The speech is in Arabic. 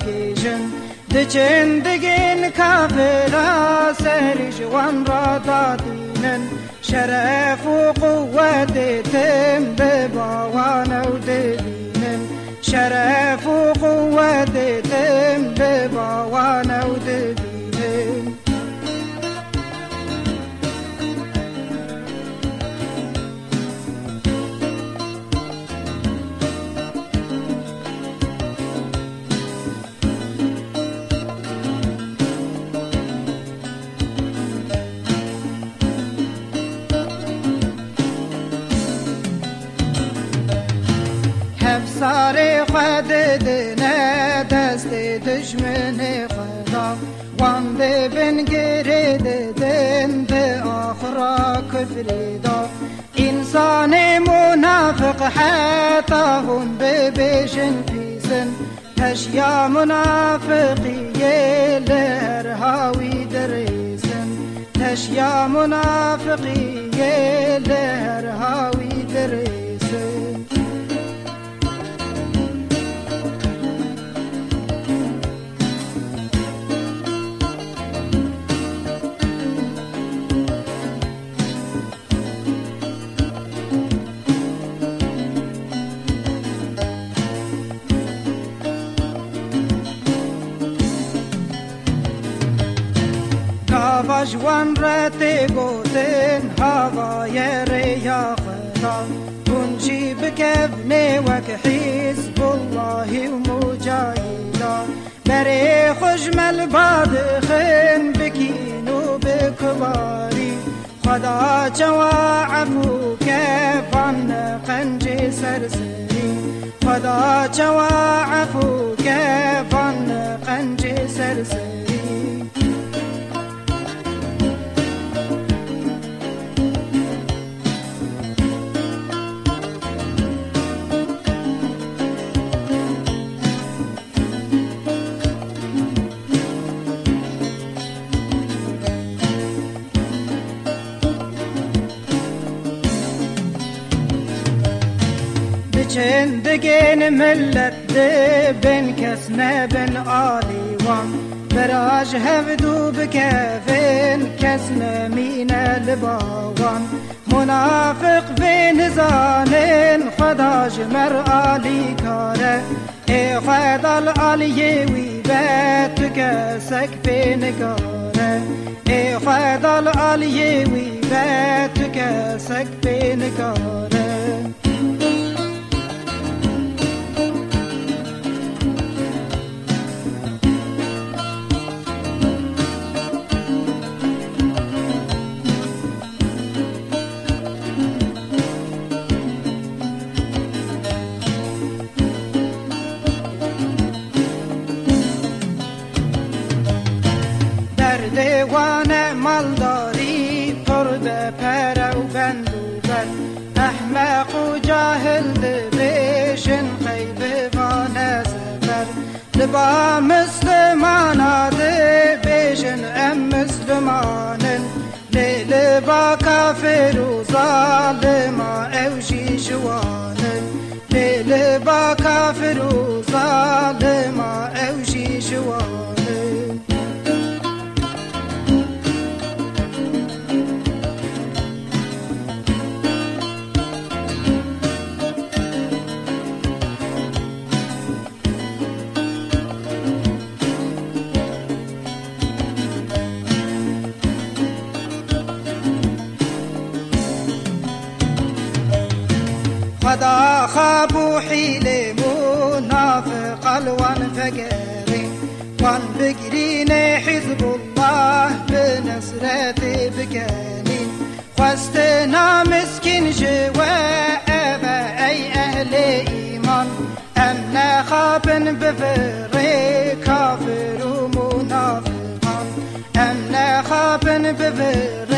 أملالو جيشن دچن دگین کافرا سری جوان را دادینن شرف و قوت تم به باوان و دبینن شرف و ساري خد دنا دست دشمن خدا. وان دي بن گرد دن به آخرا کفری دا انسان منافق حتی هم ببشن پیسن هشیا منافقی لهر هاوی دريسن. تشيا منافقي لهر جوان رت گوتن هوای ریا خدا کنچی بکبنه وک حزب الله و مجاهدا بری خوشمل باد خن بکین و بکباری خدا چوا عفو کفان قنج سرسری خدا چوا عفو کفان قنج چندگین ملت ده بن کس بن آلی وان براج هفدو بکفن کس نمین لباوان. منافق بین زانن خدا جمر آلی کاره. ای خدا العالی وی بیت کسک بینگاره ای خدا العالی وی بیت کسک بینگاره دیوان مالداری پر به پر و بند و بند احمق و جاهل بشن خیب وان سفر لبا مسلمان آده بشن ام مسلمانن لبا کافر و ظالم اوشی جوانن لبا کافر و ظالم خدا خاب وحيل منافق الوان فقري وان بقرين حزب الله بنصرتي بكاني خواستنا مسكين جواء أي أهل إيمان. امنا خابن بفري كافر ومنافقان امنا خابن بفري